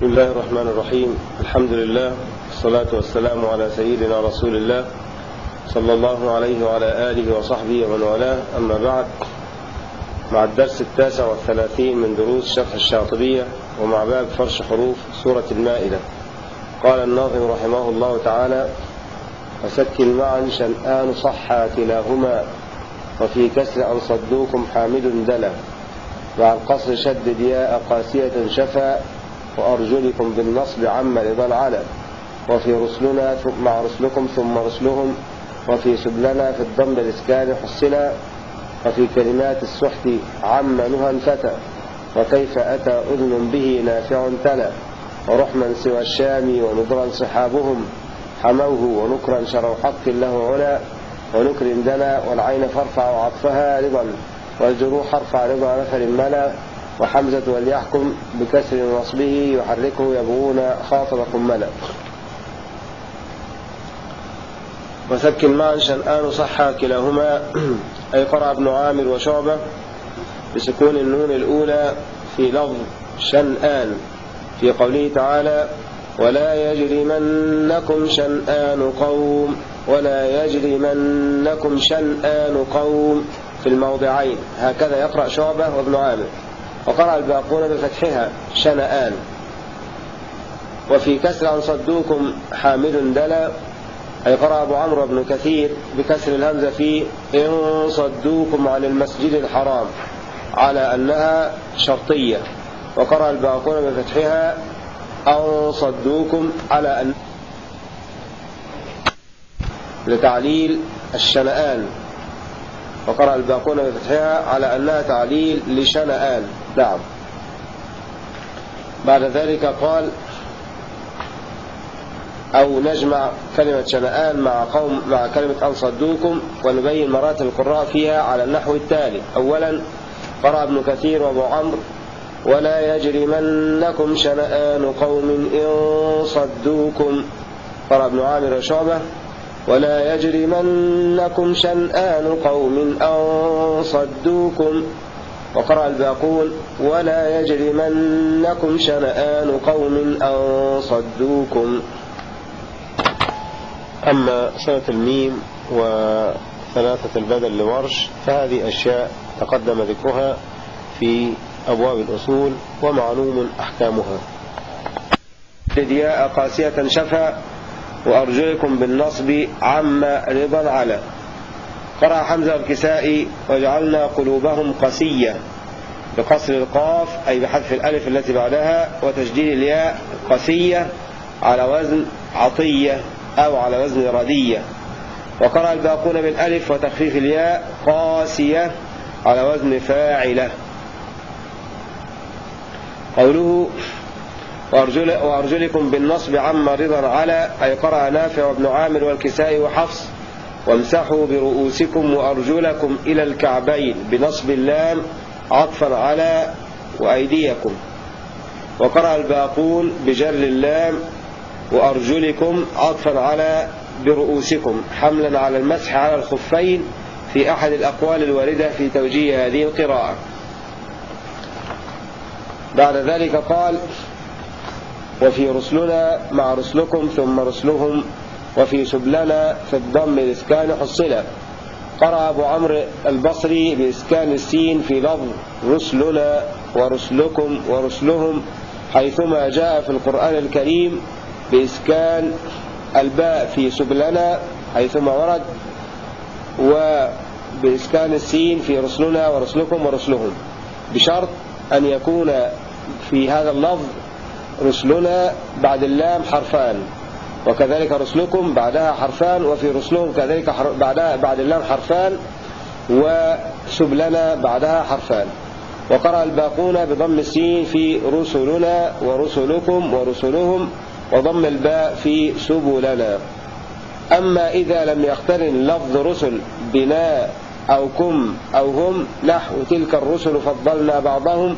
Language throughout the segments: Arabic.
بسم الله الرحمن الرحيم الحمد لله والصلاة والسلام على سيدنا رسول الله صلى الله عليه وعلى آله وصحبه ومن والاه أما بعد مع الدرس التاسع والثلاثين من دروس شرح الشاطبية ومع باب فرش حروف سورة المائدة قال الناظم رحمه الله تعالى وسكن معا شنآن صحا كلاهما وفي كسر أن صدوكم حامد دلا مع القصر شدد ياء قاسية شفا وأرجلكم بالنصب عم رضا على وفي رسلنا مع رسلكم ثم رسلهم. وفي سبلنا في الضم الإسكان حسنا وفي كلمات السحت عم نهى فتى وكيف أتى أذن به نافع تلا. ورحما سوى الشام ونضرا صحابهم حموه ونكرا شروا حق له علا. ونكر دنا والعين فارفع عطفها رضا. والجروح ارفع رضا نفر ملا. وحمزة وليحكم بكسر نصبه يحركه يبغون خاطب كملا وسكن معا شنآن صحا كلاهما. أي قرأ ابن عامر وشعبة بسكون النون الأولى في لفظ شنآن. في قوله تعالى ولا يجرمنكم شنآن قوم ولا يجرمنكم شنآن قوم. في الموضعين. هكذا يقرأ شعبة وابن عامر. وقرأ الباقون بفتحها شنآن. وفي كسر أن صدوكم حامل دلا أي قرأ أبو عمرو بن كثير بكسر الهمزة في إن صدوكم عن المسجد الحرام على أنها شرطية. وقرأ الباقون بفتحها أن صدوكم على أن لتعليل الشنآن. وقرأ الباقون بفتحها على أنها تعليل لشنآن نعم. بعد ذلك قال أو نجمع كلمة شنآن مع قوم مع كلمة أن صدوكم ونبين مراتب القراء فيها على النحو التالي. أولا قرأ ابن كثير وأبو عمرو ولا يجرمنكم شنآن قوم إن صدوكم. قرأ ابن عامر وشعبة ولا يجرمنكم شنآن قوم أن صدوكم. وقرأ الباقون ولا يجرمنكم شنآن قوم أن صدوكم. أما صلة الميم وثلاثة البدل لورش فهذه أشياء تقدم ذكرها في أبواب الأصول ومعلوم أحكامها. ياء قاسية شفا وأرجلكم بالنصب عم رضا على قرأ حمزة الكسائي وجعلنا قلوبهم قسية بقصر القاف أي بحذف الألف التي بعدها وتشديد الياء قسية على وزن عطية أو على وزن ردية. وقرأ الباقون بالألف وتخفيف الياء قاسية على وزن فاعلة. قوله وأرجل وأرجلكم بالنصب عم رضا على أي قرأ نافع وابن عامر والكسائي وحفص وامسحوا برؤوسكم وأرجلكم إلى الكعبين بنصب اللام عطفا على وأيديكم. وقرأ الباقون بجر اللام وأرجلكم عطفا على برؤوسكم حملا على المسح على الخفين في أحد الأقوال الواردة في توجيه هذه القراءة. بعد ذلك قال وفي رسلنا مع رسلكم ثم رسلهم وفي سبلنا في الضم الإسكان حصلا قرأ أبو عمرو البصري بإسكان السين في لفظ رسلنا ورسلكم ورسلهم حيثما جاء في القرآن الكريم بإسكان الباء في سبلنا حيثما ورد وبإسكان السين في رسلنا ورسلكم ورسلهم. بشرط أن يكون في هذا اللفظ رسلنا بعد اللام حرفان. وكذلك رسلكم بعدها حرفان وفي رسلهم كذلك بعدها بعد اللام حرفان وسبلنا بعدها حرفان. وقرأ الباقون بضم السين في رسلنا ورسلكم ورسلهم وضم الباء في سبلنا. أما إذا لم يقترن لفظ رسل بنا أو كم أو هم نحو تلك الرسل فضلنا بعضهم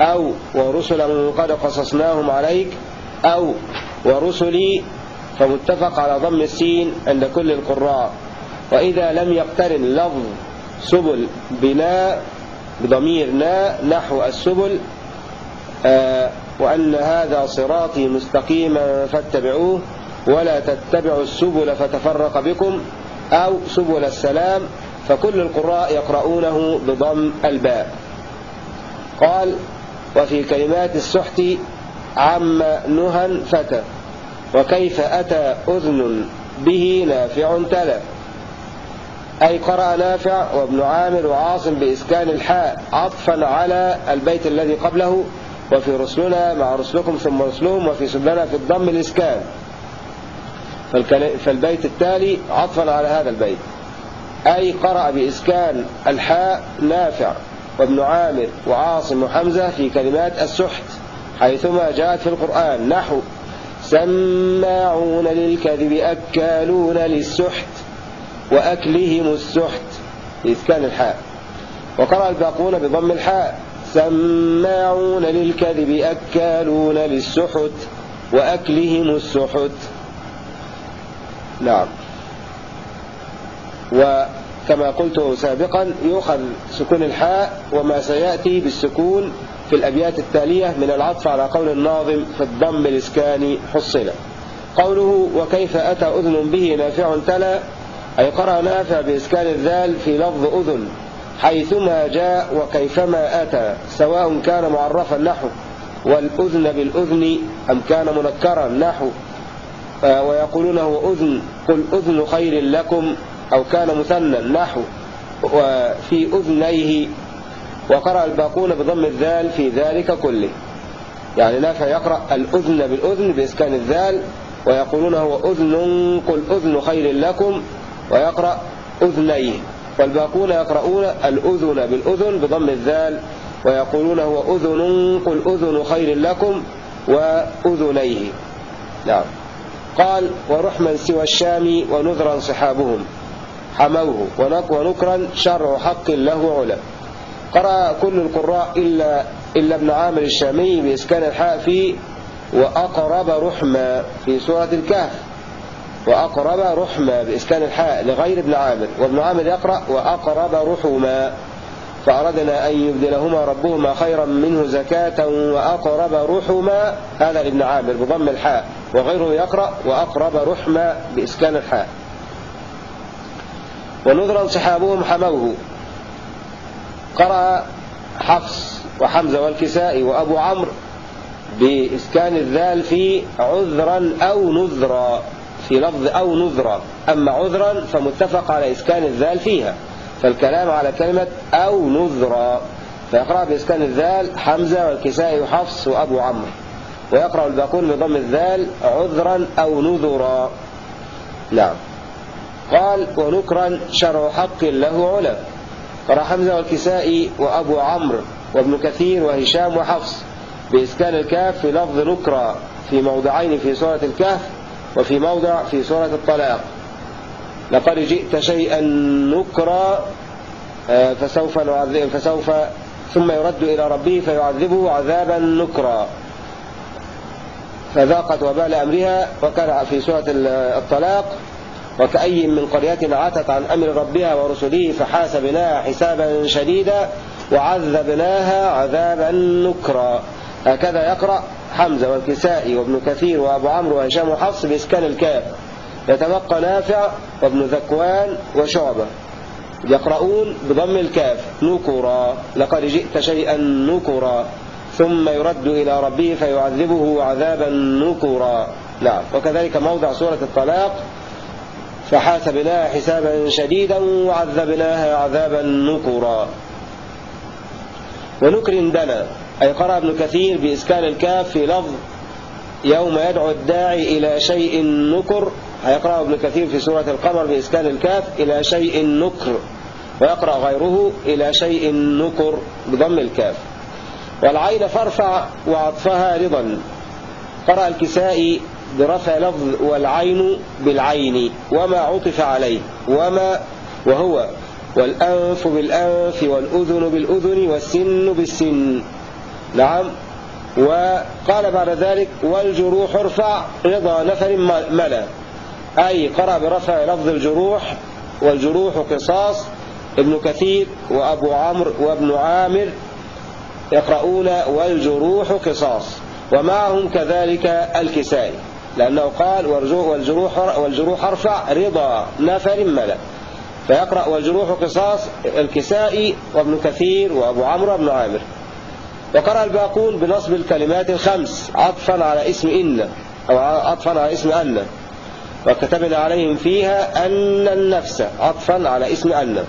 أو ورسلا قد قصصناهم عليك أو ورسلي فمتفق على ضم السين عند كل القراء. وإذا لم يقترن لفظ سبل بنا بضمير نا نحو السبل آه وأن هذا صراطي مستقيما فاتبعوه ولا تتبعوا السبل فتفرق بكم أو سبل السلام فكل القراء يقرؤونه بضم الباء. قال وفي كلمات السحت عم نهى فتى وكيف أتى أذن به نافع تلا. أي قرأ نافع وابن عامر وعاصم بإسكان الحاء عطفا على البيت الذي قبله وفي رسلنا مع رسلكم ثم رسلهم وفي سبلنا في الضم الإسكان. فالبيت التالي عطفا على هذا البيت. أي قرأ بإسكان الحاء نافع. وابن عامر وعاصم وحمزة في كلمات السحت حيثما جاءت في القرآن نحو سماعون للكذب أكالون للسحت وأكلهم السحت. بإسكان الحاء. وقرأ الباقون بضم الحاء سماعون للكذب أكالون للسحت وأكلهم السحت. نعم. وكما قلت سابقا يؤخذ سكون الحاء وما سيأتي بالسكون في الأبيات التالية من العطف على قول الناظم في الضم الإسكاني حصنا قوله وكيف أتى أذن به نافع تلا أي قرأ نافع بإسكان الذال في لفظ أذن حيثما جاء وكيفما أتى سواء كان معرفا نحو والأذن بالأذن أم كان منكرا نحو. آه، ويقولون هو أذن قل أذن خير لكم أو كان مثنى نحو وفي أذنيه وقرأ الباقون بضم الذال في ذلك كله. يعني نافع يقرأ الأذن بالأذن بإسكان الذال ويقولون هو أذن قل أذن خير لكم ويقرأ أذنيه. والباقون يقرؤون الأذن بالأذن بضم الذال ويقولون هو أذن قل أذن خير لكم وأذنيه. نعم. قال ورحما سوى الشام ونذرا صحابهم. حموه ونكرا شرع حق له علا قرأ كل القراء إلا, إلا ابن عامر الشامي بإسكان الحاء في وأقرب رحمة في سورة الكهف. وأقرب رحمة بإسكان الحاء لغير ابن عامر. وابن عامر يقرأ وأقرب رحمة. فأردنا أن يبدلهما ربهما خيرا منه زكاة وأقرب رحما هذا لابن عامر بضم الحاء. وغيره يقرأ وأقرب رحمة بإسكان الحاء. ونذرا صحابهم حموه. قرأ حفص وحمزة والكسائي وأبو عمرو بإسكان الذال في عذرا أو نذرا في لفظ أو نذرا. أما عذرا فمتفق على إسكان الذال فيها فالكلام على كلمة أو نذرا. فيقرأ بإسكان الذال حمزة والكسائي وحفص وأبو عمرو. ويقرأ الباقون بضم الذال عذرا أو نذرا. نعم. قال ونكرا شرع حق له علا قرأ حمزة والكسائي وأبو عمرو وابن كثير وهشام وحفص بإسكان الكاف في لفظ نكرة في موضعين في سورة الكهف وفي موضع في سورة الطلاق. لقد جئت شيئا نكرا آه، فسوف نعذب فسوف ثم يرد إلى ربه فيعذبه عذابا نكرا. فذاقت وبال أمرها وكان في سورة الطلاق. وكأي من قرية عتت عن أمر ربها ورسله فحاسبناها حسابا شديدا وعذبناها عذابا نكرا. هكذا يقرأ حمزة والكسائي وابن كثير وأبو عمرو وهشام وحفص بإسكان الكاف. يتبقى نافع وابن ذكوان وشعبة. يقرؤون بضم الكاف. نكرا. لقد جئت شيئا نكرا. ثم يرد إلى ربه فيعذبه عذابا نكرا. نعم. وكذلك موضع سورة الطلاق. فحاسبناها حسابا شديدا وعذبناها عذابا نكرا. ونكر دنا أي قرأ ابن كثير بإسكان الكاف في لفظ يوم يدعو الداعي إلى شيء نكر هيقرأ ابن كثير في سورة القمر بإسكان الكاف إلى شيء نكر ويقرأ غيره إلى شيء نكر بضم الكاف. والعين فارفع وعطفها رضا. قرأ الكسائي برفع لفظ والعين بالعين وما عطف عليه وما وهو والأنف بالأنف والأذن بالأذن والسن بالسن. نعم. وقال بعد ذلك والجروح ارفع رضا نفر ملا. أي قرأ برفع لفظ الجروح والجروح قصاص. ابن كثير وأبو عمرو وابن عامر يقرؤون والجروح قصاص ومعهم كذلك الكسائي. لأنه قال والجروح, والجروح ارفع رضا نفر ملا فيقرأ والجروح قصاص الكسائي وابن كثير وأبو عمرو بن عامر. وقرأ الباقون بنصب الكلمات الخمس عطفا على اسم إن أو عطفا على اسم أن. وكتبنا عليهم فيها أن النفس عطفا على اسم أن.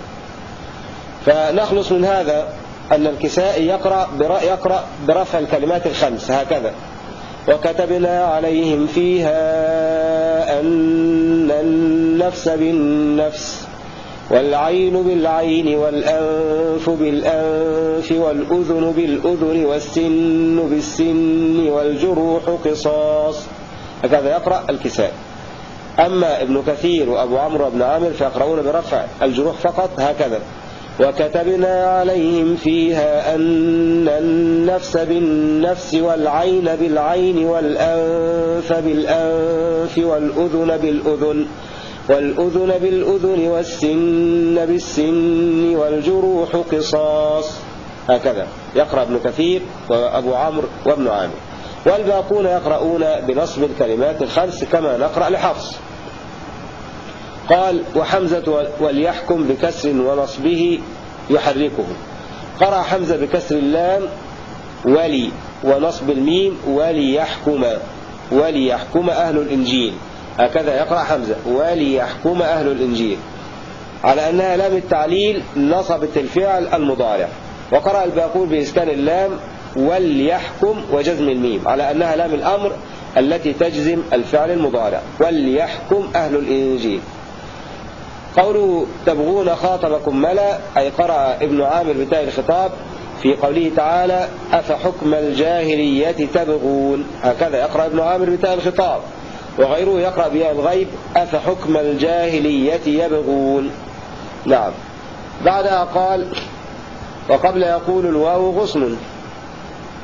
فنخلص من هذا أن الكسائي يقرأ, يقرأ برفع الكلمات الخمس هكذا. وكتبنا عليهم فيها أن النفس بالنفس والعين بالعين والأنف بالأنف والأذن بالأذن والسن بالسن والجروح قصاص. هكذا يقرأ الكساء. أما ابن كثير وأبو عمرو بن عامر فيقرؤون برفع الجروح فقط هكذا. وكتبنا عليهم فيها أن النفس بالنفس والعين بالعين والأنف بالأنف والأذن بالأذن والأذن بالأذن والسن بالسن والجروح قصاص. هكذا يقرأ ابن كثير وأبو عمرو وابن عامر. والباقون يقرؤون بنصب الكلمات الخمس كما نقرأ لحفص قال وحمزة وليحكم بكسر ونصبه يحركه. قرأ حمزة بكسر اللام ولي ونصب الميم وليحكم وليحكم أهل الإنجيل. هكذا يقرأ حمزة وليحكم أهل الإنجيل. على أنها لام التعليل نصبت الفعل المضارع. وقرأ الباقون بإسكان اللام وليحكم وجزم الميم. على أنها لام الأمر التي تجزم الفعل المضارع. وليحكم أهل الإنجيل. قوله تبغون خاطبكم ملا أي قرأ ابن عامر بتاء الخطاب في قوله تعالى أفحكم الجاهلية تبغون؟ هكذا يقرأ ابن عامر بتاء الخطاب. وغيره يقرأ بياء الغيب أفحكم الجاهلية يبغون؟ نعم. بعدها قال وقبل يقول الواو غصن.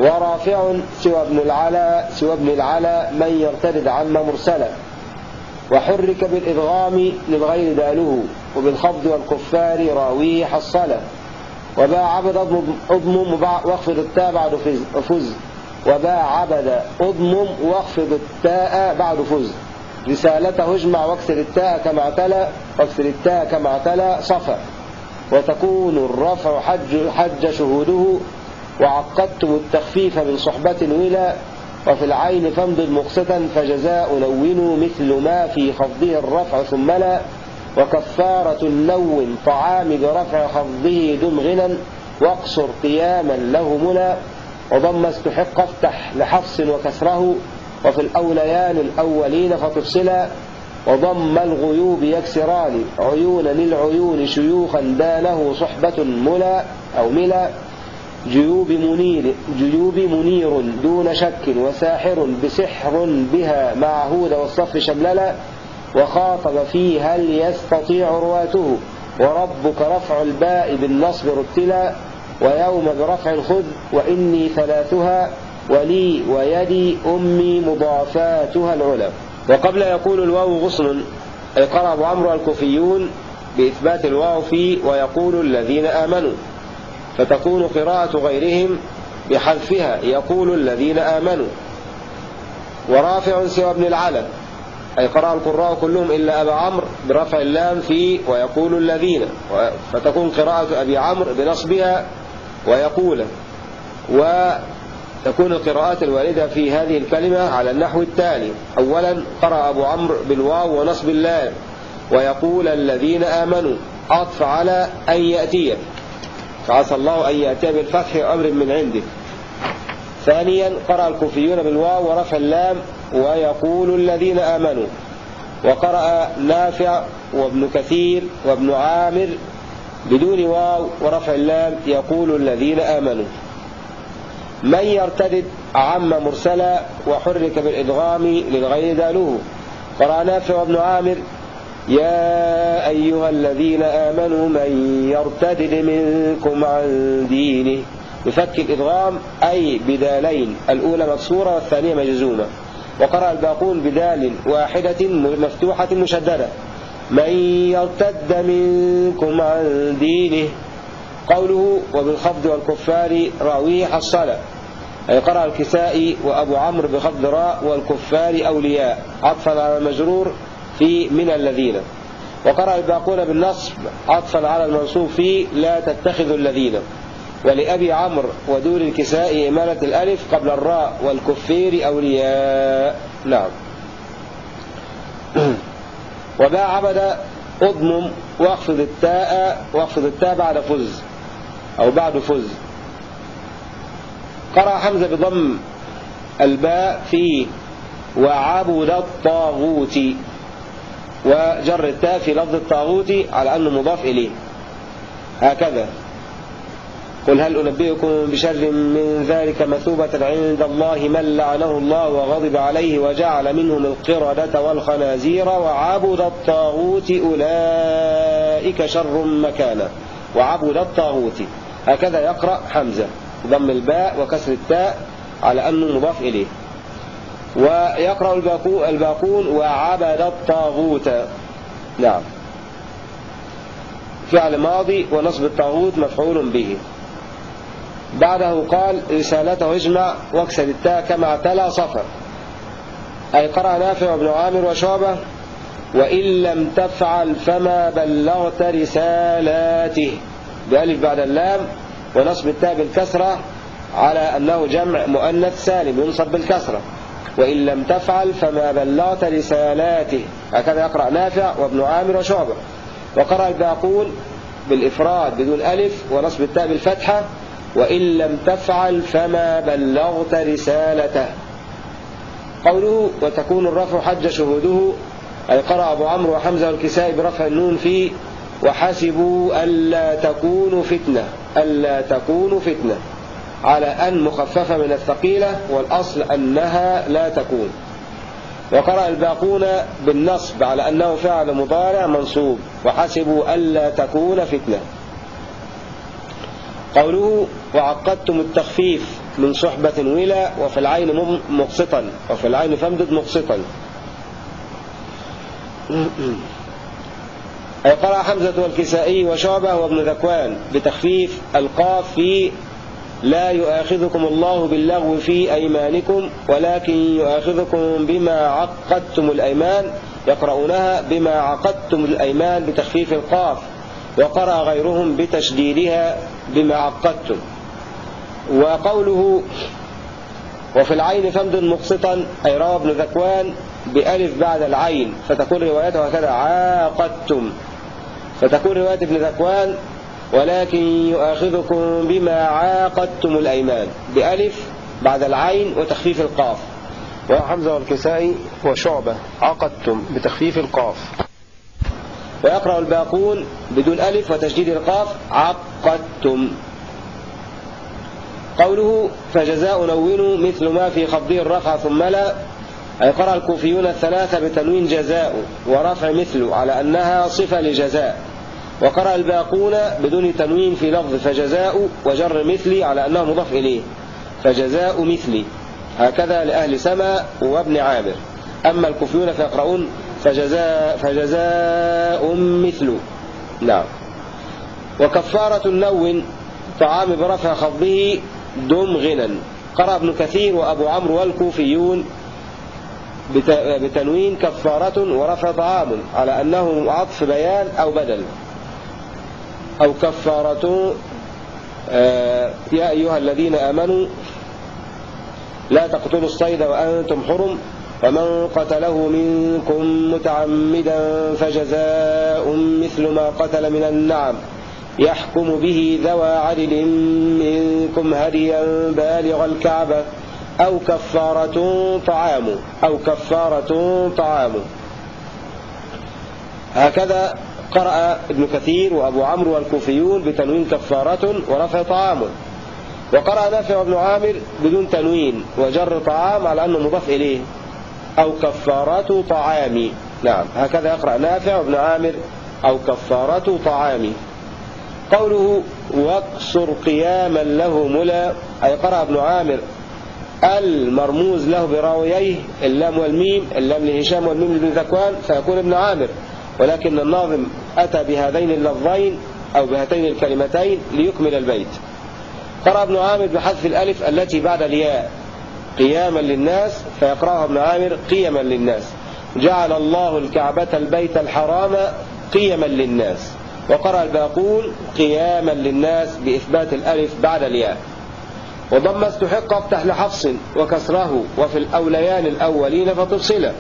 ورافع سوى ابن العلا سوى ابن العلا من يرتد عن مرسلا. وحرك بالإدغام للغير داله وبالخفض والكفار راويه حصلا وباع عبد أضمم واخفض التاء بعد فز وباع عبد أضمم واخفض التاء بعد فز. رسالته اجمع واكسر التاء كما اعتلى واكسر التاء كما اعتلى صفا. وتكون الرفع حج, حج شهوده. وعقدتم التخفيف من صحبة ولا وفي العين فامض مقسطا فجزاء لون مثل ما في خفضه الرفع ثم لا. وكفارة اللون طعام برفع خفضه دم غنى واقصر قياما له منى. وضم استحق افتح لحفص وكسره. وفي الأوليان الأولين فتفصلا. وضم الغيوب يكسران. عيونا للعيون شيوخا دانه صحبة ملا أو ملا. جيوب منير, جيوب منير دون شك وساحر بسحر بها مع هود والصف شمللا وخاطب فيه هل يستطيع رواته. وربك رفع الباء بالنصب رتلا ويوم برفع خذ وإني ثلاثها ولي ويدي أمي مضافاتها العلا. وقبل يقول الواو غصن أي قرأ أبو عمرو الكوفيون بإثبات الواو في ويقول الذين آمنوا. فتكون قراءة غيرهم بحذفها. يقول الذين آمنوا. ورافع سوى ابن العلا أي قرأ القراء كلهم إلا أبا عمرو برفع اللام في ويقول الذين. فتكون قراءة أبي عمرو بنصبها ويقول. وتكون القراءات الواردة في هذه الكلمة على النحو التالي. أولا قرأ أبو عمرو بالواو ونصب اللام. ويقول الذين آمنوا. عطف على أن يأتي فعسى الله أن يأتي بالفتح أمر من عنده. ثانيا قرأ الكوفيون بالواو ورفع اللام ويقول الذين آمنوا. وقرأ نافع وابن كثير وابن عامر بدون واو ورفع اللام يقول الذين آمنوا. من يرتدد عم مرسلا وحرك بالإدغام للغير داله؟ قرأ نافع وابن عامر يا أيها الذين آمنوا من يرتدد منكم عن دينه بفك الإدغام أي بدالين الأولى مكسورة والثانية مجزومة. وقرأ الباقون بدال واحدة مفتوحة مشددة. من يرتد منكم عن دينه قوله وبالخفض والكفار راويه حصل أي قرأ الكسائي وأبو عمرو بخفض راء والكفار أولياء. عطفا على المجرور في من الذين. وقرأ الباقون بالنصب عطفا على المنصوب في لا تتخذوا الذين. ولأبي عمرو ودور الكساء إمالة الألف قبل الراء والكفير أولياء. نعم. وباع عبد أضمم واخفض التاء واخفض التاء بعد فز أو بعد فز. قرأ حمزة بضم الباء في وعبد الطاغوت. وجر التاء في لفظ الطاغوت على أنه مضاف إليه. هكذا. قل هل أنبئكم بشر من ذلك مثوبة عند الله من لعنه الله وغضب عليه وجعل منهم القردة والخنازير وعبد الطاغوت أولئك شر مكانا. وعبد الطاغوت. هكذا يقرأ حمزة. ضم الباء وكسر التاء على أنه مضاف إليه. ويقرأ الباقون وعبد الطاغوت. نعم. فعل ماضي ونصب الطاغوت مفعول به. بعده قال رسالته اجمع واكسر التاء كما اعتلى صفر. أي قرأ نافع بن عامر وشعبة وإن لم تفعل فما بلغت رسالاته. بألف بعد اللام ونصب التاء بالكسرة على أنه جمع مؤنث سالم ينصب بالكسرة. وإن لم تفعل فما بلغت رسالاته هكذا يقرأ نافع وابن عامر وشعبة. وقرأ الباقون بالإفراد بدون ألف ونصب التاء بالفتحة وإن لم تفعل فما بلغت رسالته. قوله وتكون الرفع حج شهوده أي قرأ أبو عمرو وحمزة والكسائي برفع النون في وحسبوا ألا تكون فتنة. ألا تكون فتنة. على أن مخففة من الثقيلة والأصل أنها لا تكون. وقرأ الباقون بالنصب على أنه فعل مضارع منصوب وحسبوا ألا تكون فتنة. قوله وعقدتم التخفيف من صحبة ولا وفي العين مقسطا وفي العين فامدد مقسطا. أي قرأ حمزة والكسائي وشعبة وابن ذكوان بتخفيف القاف في لا يؤاخذكم الله باللغو في أيمانكم ولكن يؤاخذكم بما عقدتم الأيمان يقرؤونها بما عقدتم الأيمان بتخفيف القاف وقرأ غيرهم بتشديدها بما عقدتم. وقوله وفي العين فمد مقسطا أي روى ابن ذكوان بألف بعد العين فتكون روايته هكذا عاقدتم. فتكون رواية ابن ذكوان ولكن يؤاخذكم بما عاقدتم الأيمان. بألف بعد العين وتخفيف القاف. وحمزة والكسائي وشعبة عقدتم بتخفيف القاف. ويقرأ الباقون بدون ألف وتشديد القاف عقدتم قوله فجزاء نون مثل ما في خفضه الرفع ثم لا أي قرأ الكوفيون الثلاثة بتنوين جزاء ورفع مثل على أنها صفة لجزاء. وقرأ الباقون بدون تنوين في لفظ فجزاء وجر مثلي على أنه مضاف إليه. فجزاء مثلي. هكذا لأهل سما وابن عامر. أما الكوفيون فيقرؤون فجزاء, فجزاء مثل. نعم. وكفارة النون طعام برفع خفضه دم غنى. قرأ ابن كثير وأبو عمرو والكوفيون بتنوين كفارة ورفع طعام على أنه عطف بيان أو بدل. أو كفارة آه، يا أيها الذين آمنوا لا تقتلوا الصيد وأنتم حرم فمن قتله منكم متعمدا فجزاء مثل ما قتل من النعم يحكم به ذوى عدل منكم هديا بالغ الكعبة أو كفارة طعام أو كفارة طعام. هكذا قرأ ابن كثير وأبو عمرو والكوفيون بتنوين كفارة ورفع طعام. وقرأ نافع بن عامر بدون تنوين وجر طعام على أنه مضاف إليه. أو كفارة طعام. نعم هكذا يقرأ نافع بن عامر. أو كفارة طعام. قوله واكسر قياما له ملا أي قرأ ابن عامر. المرموز له براوييه اللام والميم اللام لهشام والميم لابن ذكوان فيكون ابن عامر. ولكن الناظم أتى بهذين اللفظين أو بهاتين الكلمتين ليكمل البيت. قرأ ابن عامر بحذف الألف التي بعد الياء. قياما للناس فيقرأها ابن عامر قيما للناس. جعل الله الكعبة البيت الحرام قيما للناس. وقرأ الباقون قياما للناس بإثبات الألف بعد الياء. وضم استحق افتح لحفص وكسره وفي الأوليان الأولين فتفصله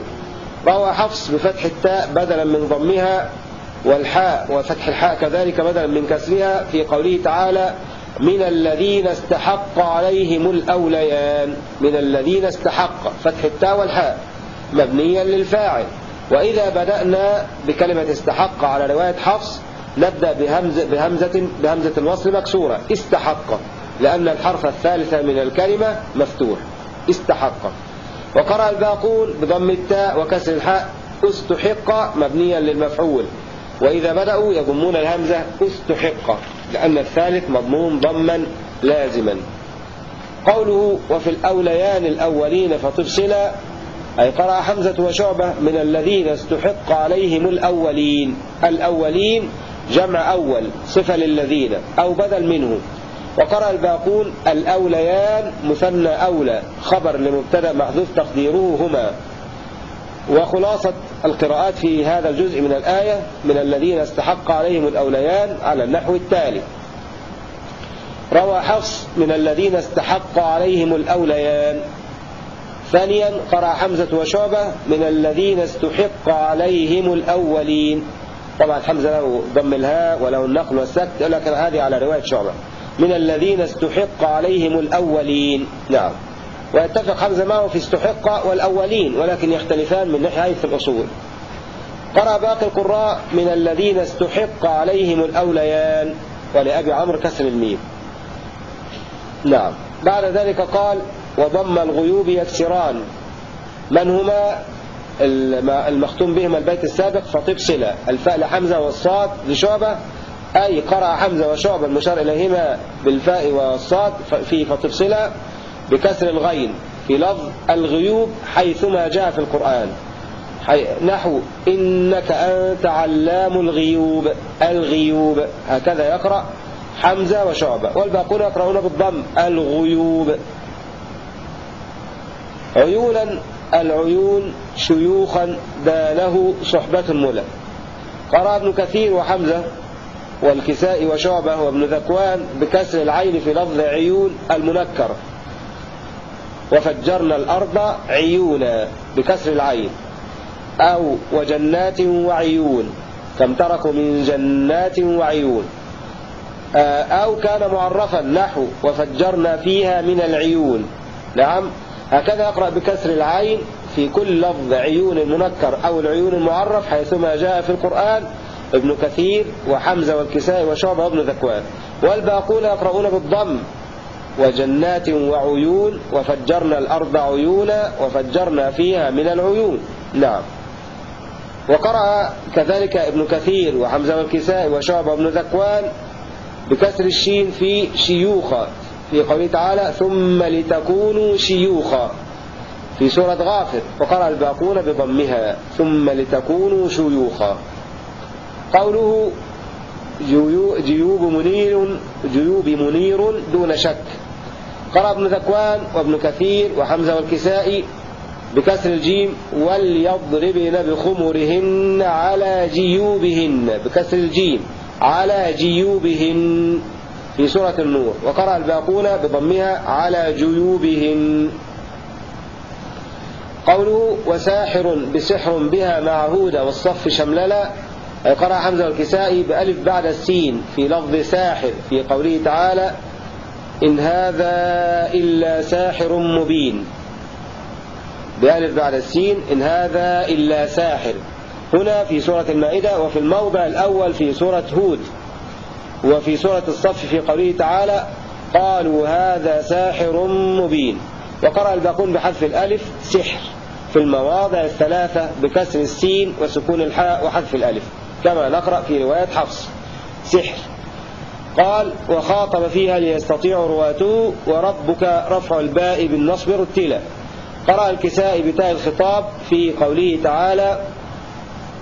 روى حفص بفتح التاء بدلا من ضمها والحاء وفتح الحاء كذلك بدلا من كسرها في قوله تعالى من الذين استحق عليهم الأوليان من الذين استحق فتح التاء والحاء مبنيا للفاعل. وإذا بدأنا بكلمة استحق على رواية حفص نبدأ بهمزة, بهمزة, بهمزة الوصل مكسورة استحق لأن الحرف الثالث من الكلمة مفتوح استحق وقرأ الباقون بضم التاء وكسر الحاء استحق مبنيا للمفعول. وإذا بدأوا يضمون الهمزة استحق لأن الثالث مضمون ضما لازما. قوله وفي الأوليان الأولين فتفصلا أي قرأ حمزة وشعبة من الذين استحق عليهم الأولين. الأولين جمع أول صفة للذين أو بدل منه. وقرأ الباقون الأوليان مثنى أولى خبر لمبتدأ محذوف تقديره هما وخلاصة القراءات في هذا الجزء من الآية من الذين استحق عليهم الأوليان على النحو التالي. روى حفص من الذين استحق عليهم الأوليان. ثانيا قرأ حمزة وشعبة من الذين استحق عليهم الأولين. طبعا حمزة له ضم الهاء وله النقل والسكت لكن هذه على رواية شعبة. من الذين استحق عليهم الأولين. نعم. ويتفق حمزة معه في استحق والأولين ولكن يختلفان من ناحية في الأصول. قرأ باقي القراء من الذين استحق عليهم الأوليان ولأبي عمرو كسر الميم. نعم. بعد ذلك قال وضم الغيوب يكسران. من هما؟ المختوم بهما البيت السابق فطب صلة الفاء لحمزة والصاد لشعبة. أي قرأ حمزة وشعبة المشار إليهما بالفاء والصاد في فطب صلة بكسر الغين في لفظ الغيوب حيثما جاء في القرآن. نحو إنك أنت علام الغيوب الغيوب. هكذا يقرأ حمزة وشعبة. والباقون يقرؤون بالضم الغيوب. عيونا العيون شيوخا دانه صحبة الملى قرأ ابن كثير وحمزة والكساء وشعبة وابن ذكوان بكسر العين في لفظ عيون المنكر. وفجرنا الأرض عيونا بكسر العين. أو وجنات وعيون كم تركوا من جنات وعيون. آه، أو كان معرفا نحو وفجرنا فيها من العيون. نعم هكذا يقرأ بكسر العين في كل لفظ عيون المنكر أو العيون المعرف حيثما جاء في القرآن ابن كثير وحمزة والكسائي وشعبة وابن ذكوان. والباقون يقرؤون بالضم وجنات وعيون وفجرنا الأرض عيونا وفجرنا فيها من العيون. نعم. وقرأ كذلك ابن كثير وحمزة والكسائي وشعبة وابن ذكوان بكسر الشين في شيوخة في قوله تعالى ثم لتكونوا شيوخا في سورة غافر وقرأ الباقون بضمها ثم لتكونوا شيوخا قوله جيوب منير جيوب منير دون شك. قرأ ابن ذكوان وابن كثير وحمزة والكسائي بكسر الجيم وليضربن بخمرهن على جيوبهن. بكسر الجيم على جيوبهن. في سورة النور. وقرأ الباقون بضمها على جيوبهن. قوله وساحر بسحر بها معهود والصف شمللا. قرأ حمزة والكسائي بألف بعد السين في لفظ ساحر في قوله تعالى إن هذا إلا ساحر مبين. بألف بعد السين إن هذا إلا ساحر. هنا في سورة المائدة وفي الموضع الأول في سورة هود وفي سورة الصف في قوله تعالى قالوا هذا ساحر مبين. وقرأ الباقون بحذف الألف سحر في المواضع الثلاثة بكسر السين وسكون الحاء وحذف الألف. كما نقرأ في رواية حفص. سحر. قال وخاطب فيها ليستطيع رواته وربك رفع الباء بالنصب رتلا. قرأ الكساء بتاء الخطاب في قوله تعالى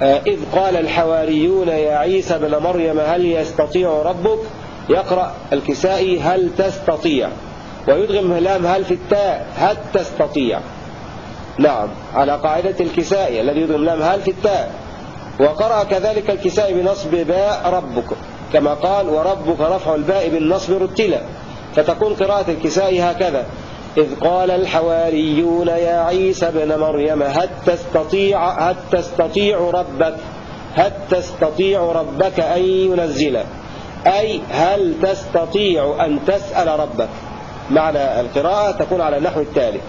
آه، إذ قال الحواريون يا عيسى بن مريم هل يستطيع ربك؟ يقرأ الكسائي هل تستطيع؟ ويدغم لام هل في التاء؟ هل تستطيع؟ نعم على قاعدة الكسائي الذي يدغم لام هل في التاء؟ وقرأ كذلك الكسائي بنصب باء ربك كما قال وربك رفع الباء بالنصب رتلا. فتكون قراءة الكسائي هكذا إذ قال الحواريون يا عيسى ابن مريم هل تستطيع, هل تستطيع ربك هل تستطيع ربك أن ينزل؟ أي هل تستطيع أن تسأل ربك؟ معنى القراءة تكون على النحو التالي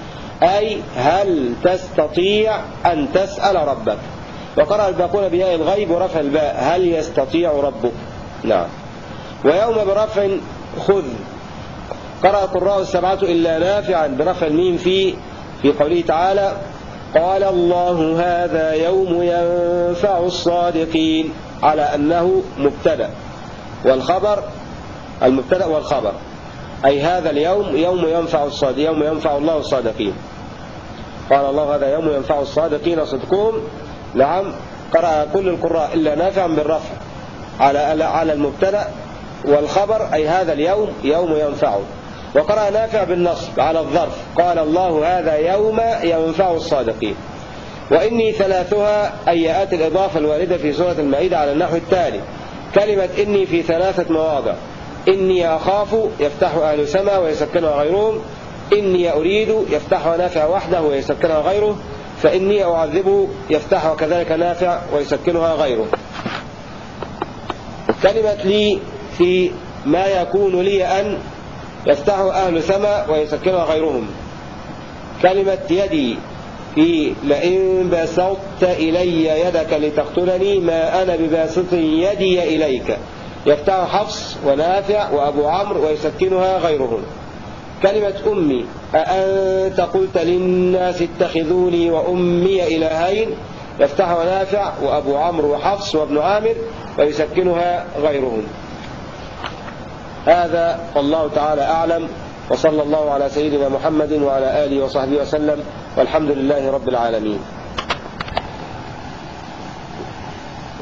أي هل تستطيع أن تسأل ربك؟ وقرأ الباقون بياء الغيب ورفع الباء. هل يستطيع ربك؟ نعم. ويوم برفع خذ. قرأ قراء السبعة إلا نافعا برفع الميم في في قوله تعالى قال الله هذا يوم ينفع الصادقين. على أنه مبتدأ. والخبر المبتدأ والخبر. أي هذا اليوم يوم ينفع الصادق يوم ينفع الله الصادقين. قال الله هذا يوم ينفع الصادقين صدقهم نعم قرأ كل القراء إلا نافعا بالرفع. على على المبتدأ والخبر أي هذا اليوم يوم ينفعه وقرأ نافع بالنصب على الظرف. قال الله هذا يوم ينفع الصادقين. وإني ثلاثها أيات الإضافة الواردة في سورة المائدة على النحو التالي. كلمة إني في ثلاثة مواضع. إني أخاف يفتح أهل سما ويسكنها غيرهم. إني أريد يفتحها نافع وحده ويسكنها غيره. فإني أعذبه يفتح وكذلك نافع ويسكنها غيره. كلمة لي في ما يكون لي أن يفتحه أهل سما ويسكنها غيرهم. كلمة يدي في لئن بسطت إلي يدك لتقتلني ما أنا بباسط يدي إليك. يفتح حفص ونافع وأبو عمرو ويسكنها غيرهم. كلمة أمي. أأنت قلت للناس اتخذوني وأمي إلهين؟ يفتح ونافع وأبو عمرو وحفص وابن عامر ويسكنها غيرهم. هذا والله تعالى أعلم. وصلى الله على سيدنا محمد وعلى آله وصحبه وسلم. والحمد لله رب العالمين.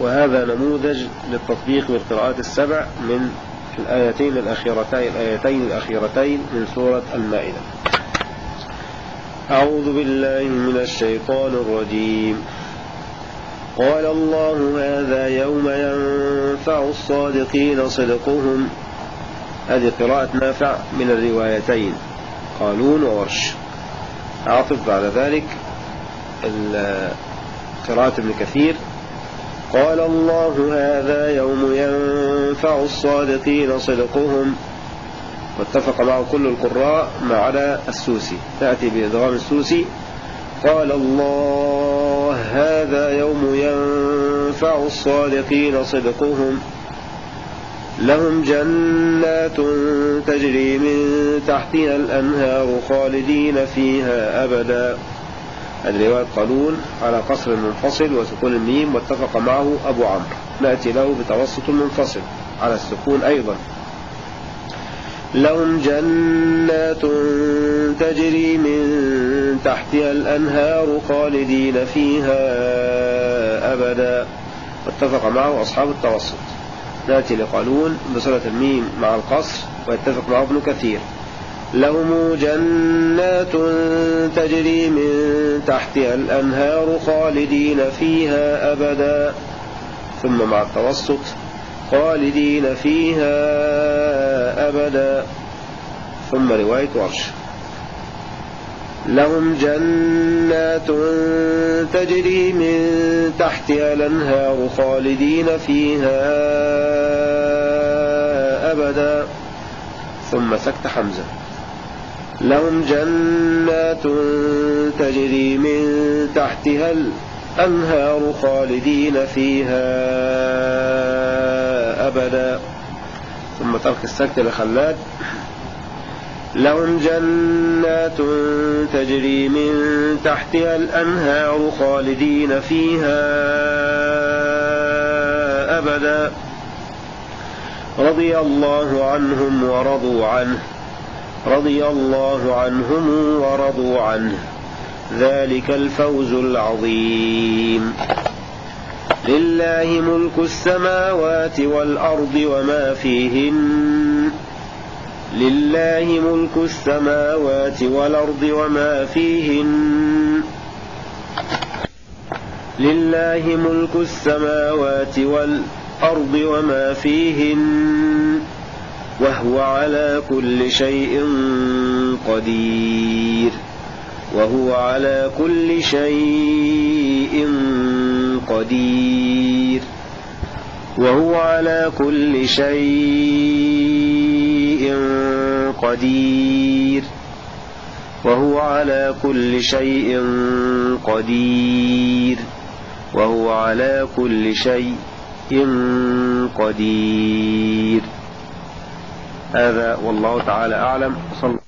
وهذا نموذج للتطبيق بالقراءات السبع من الآيتين الأخيرتين الآيتين الأخيرتين من سورة المائدة. أعوذ بالله من الشيطان الرجيم. قال الله هذا يوم ينفع الصادقين صدقهم. هذه قراءة نافع من الروايتين. قالون وورش. أعطف بعد ذلك قراءة ابن كثير. قال الله هذا يوم ينفع الصادقين صدقهم. واتفق معه كل القراء عدا السوسي. تأتي بإدغام السوسي. قال الله هذا يوم ينفع الصادقين صدقهم. لهم جنات تجري من تحتها الأنهار خالدين فيها أبدا. الرواية قالون على قصر منفصل وسكون الميم واتفق معه أبو عمرو. نأتي له بتوسط منفصل على السكون أيضا. لهم جنات تجري من تحتها الأنهار خالدين فيها أبدا. واتفق معه أصحاب التوسط. نأتي لقالون بصلة الميم مع القصر ويتفق معه ابن كثير. لهم جنات تجري من تحتها الأنهار خالدين فيها أبدا. ثم مع التوسط خالدين فيها أبدا. ثم رواية ورش لهم جنات تجري من تحتها الأنهار خالدين فيها أبدا. ثم سكت حمزة. لهم جنات تجري من تحتها الأنهار خالدين فيها أبدا. ثم ترك السكت لخلاد. لهم جنات تجري من تحتها الأنهار خالدين فيها أبدا. رضي الله عنهم ورضوا عنه. رضي الله عنهم ورضوا عنه. ذلك الفوز العظيم. لله ملك السماوات والأرض وما فيهن. لله ملك السماوات والأرض وما فيهن. لله ملك السماوات والأرض وما فيهن. وهو على كل شيء قدير. وهو على كل شيء قدير. وهو على كل شيء قدير. وهو على كل شيء قدير. وهو على كل شيء قدير. هذا والله تعالى أعلم. صلى